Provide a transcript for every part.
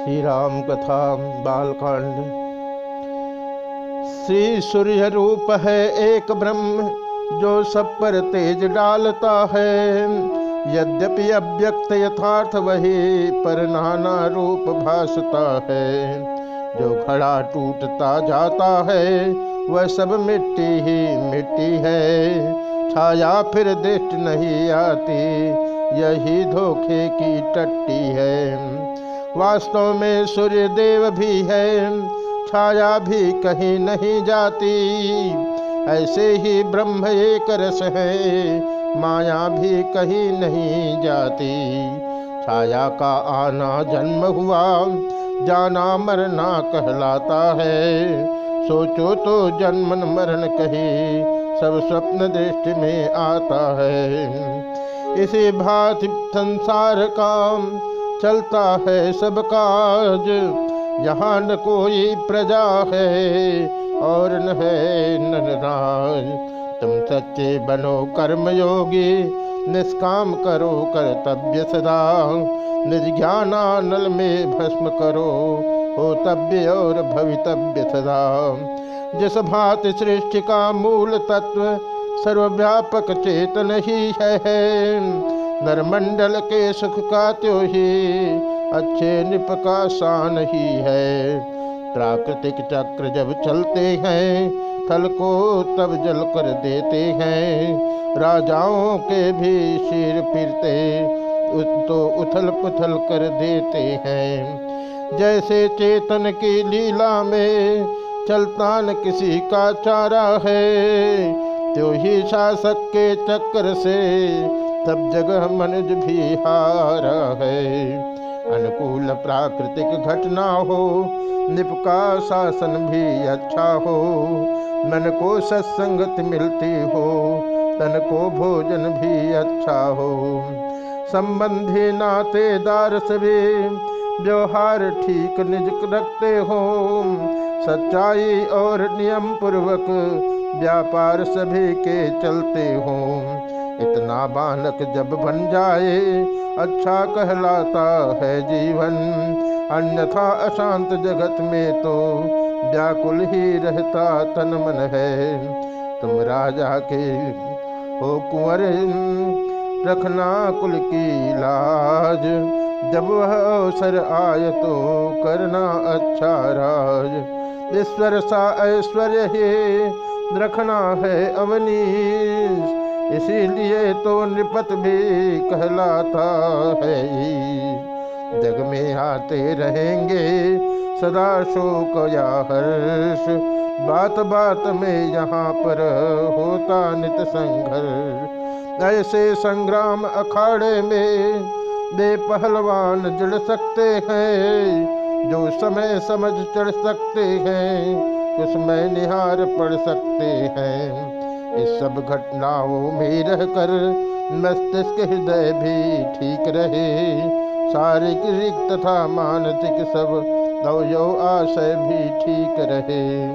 श्री राम कथा बालकांड। श्री सूर्य रूप है एक ब्रह्म, जो सब पर तेज डालता है। यद्यपि अव्यक्त यथार्थ वही पर नाना रूप भासता है। जो घड़ा टूटता जाता है, वह सब मिट्टी ही मिट्टी है। छाया फिर दृष्ट नहीं आती, यही धोखे की टट्टी है। वास्तव में सूर्य देव भी है। छाया भी कहीं नहीं जाती। ऐसे ही ब्रह्म एक रस है। माया भी कहीं नहीं जाती। छाया का आना जन्म हुआ। जाना मरना कहलाता है। सोचो तो जन्मन मरण कही सब स्वप्न दृष्टि में आता है। इसी भांति संसार का चलता है सब काज। यहाँ न कोई प्रजा है और न है नरराज तुम सच्चे बनो कर्मयोगी, निष्काम करो कर्तव्य सदा। निर्ज्ञानानल में भस्म करो, हो होतव्य और भवितव्य सदा। जिस भात सृष्टि का मूल तत्व सर्वव्यापक चेतन ही है नरमंडल के सुख का त्यो ही अच्छे निप का शान ही। है प्राकृतिक चक्र जब चलते हैं, थल को तब जल कर देते हैं। राजाओं के भी सिर फिरते तो उथल पुथल कर देते हैं। जैसे चेतन की लीला में चलता न किसी का चारा है तो ही शासक के चक्र से सब जगह मनुज भी हार है अनुकूल प्राकृतिक घटना हो निप का शासन भी अच्छा हो। मन को सत्संगत मिलती हो, तन को भोजन भी अच्छा हो। संबंधी नातेदार सभी व्यवहार ठीक निज रखते हो। सच्चाई और नियम पूर्वक व्यापार सभी के चलते हों। इतना बालक जब बन जाए अच्छा कहलाता है जीवन। अन्यथा अशांत जगत में तो व्याकुल ही रहता तन मन है। तुम राजा के हो कुंवर, रखना कुल की लाज। जब वह अवसर आए तो करना अच्छा राज। ईश्वर सा ऐश्वर्य रखना है अवनीश। इसीलिए तो निपत भी कहलाता है। जग में आते रहेंगे, सदा शोक या हर्ष। बात बात में यहाँ पर होता नित संघर्ष। ऐसे संग्राम अखाड़े में दे पहलवान जड़ सकते हैं। जो समय समझ चढ़ सकते हैं उसमें निहार पढ़ सकते हैं। इस सब घटनाओं में रहकर मस्तिष्क हृदय भी ठीक रहे। शारीरिक तथा मानसिक सब नवयो आशय भी ठीक रहे।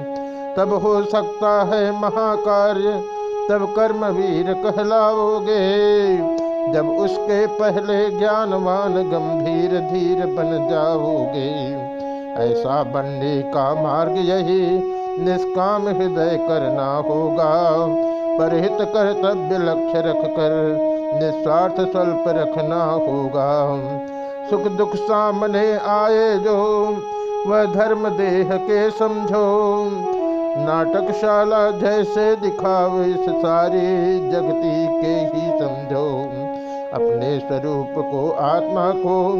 तब हो सकता है महाकार्य, तब कर्म वीर कहलाओगे। जब उसके पहले ज्ञानवान गंभीर धीर बन जाओगे। ऐसा बनने का मार्ग यही निष्काम हृदय करना होगा। परहित कर्तव्य लक्ष्य रख कर, निस्वार्थ स्वल्प रखना होगा। सुख दुख सामने आए जो, वह धर्म देह के समझो। नाटकशाला जैसे दिखाओ, इस सारी जगती के ही समझो। अपने स्वरूप को आत्मा को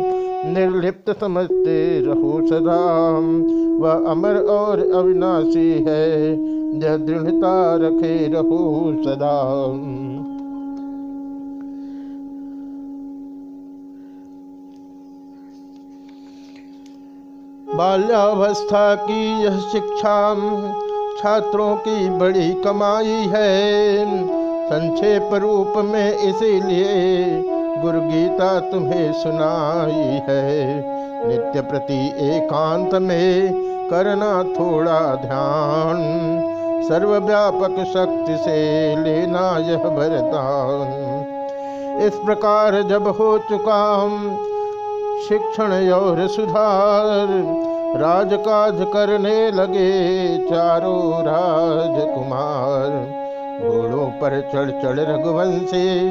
निर्लिप्त समझते रहो सदा। वह अमर और अविनाशी है, जह दृढ़ता रखे रहो सदा। बाल्यावस्था की यह शिक्षा छात्रों की बड़ी कमाई है। संक्षेप रूप में इसीलिए गुरु गीता तुम्हें सुनाई है। नित्य प्रति एकांत में करना थोड़ा ध्यान। सर्वव्यापक शक्ति से लेना यह वरदान। इस प्रकार जब हो चुका हम शिक्षण और सुधार, राजकाज करने लगे चारों राजकुमार। घोड़ों पर चढ़ चढ़ रघुवंशी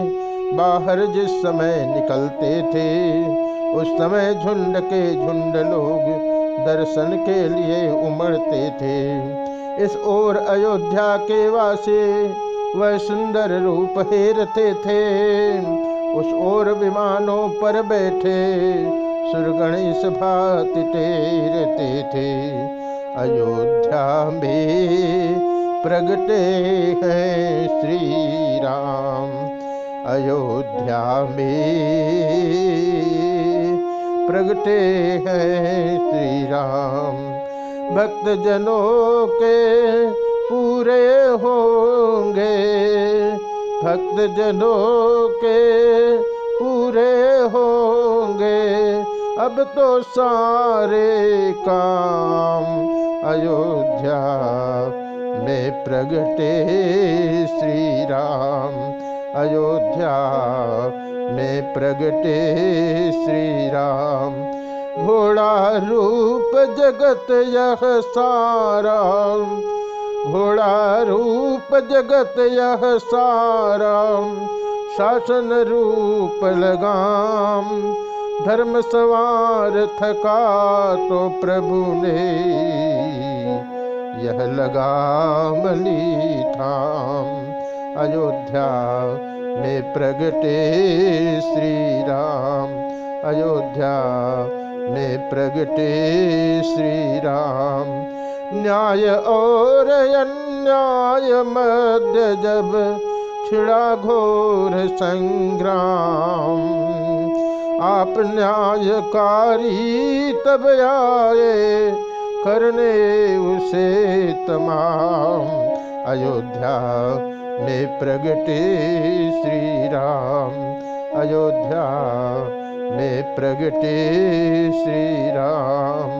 बाहर जिस समय निकलते थे उस समय झुंड के झुंड लोग दर्शन के लिए उमड़ते थे। इस ओर अयोध्या के वासी वह सुंदर रूप हेरते थे। उस ओर विमानों पर बैठे सुरगणेश भात टेरते थे। अयोध्या में प्रगटे हैं श्री राम अयोध्या में प्रगटे हैं श्री राम भक्त जनों के पूरे होंगे। भक्त जनों के पूरे होंगे। अब तो सारे काम अयोध्या में प्रगटे श्री राम अयोध्या में प्रगटे श्री राम घोड़ा रूप जगत यह सारा। घोड़ा रूप जगत यह सारा। शासन रूप लगाम। धर्म सवार थका तो प्रभु ने यह लगाम ली थाम। अयोध्या में प्रगटे श्री राम अयोध्या में प्रगटे श्री राम न्याय और अन्याय मध्य जब छिड़ा घोर संग्राम। आप न्यायकारी तब आए, करने उसे तमाम। अयोध्या में प्रगटे श्री राम अयोध्या में प्रगटे श्री राम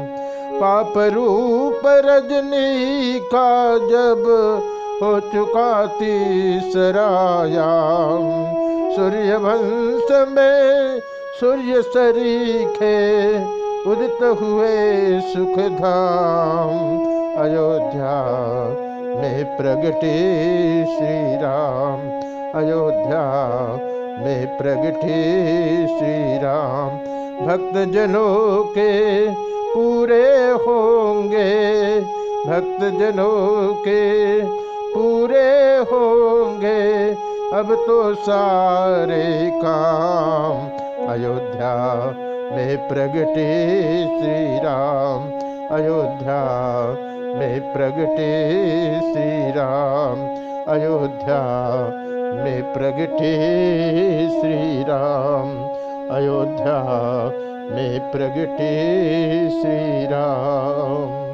पाप रूप रजनी का जब हो चुका तीसराया सूर्य वंश में सूर्य सरीखे उदित हुए सुख धाम अयोध्या में प्रगटे श्री राम अयोध्या में प्रगटे श्री राम भक्त जनों के पूरे होंगे। भक्त जनों के पूरे होंगे। अब तो सारे काम। अयोध्या में प्रगटे श्री राम अयोध्या में प्रगटे श्री राम अयोध्या में प्रगटे श्री राम अयोध्या में प्रगटे श्री राम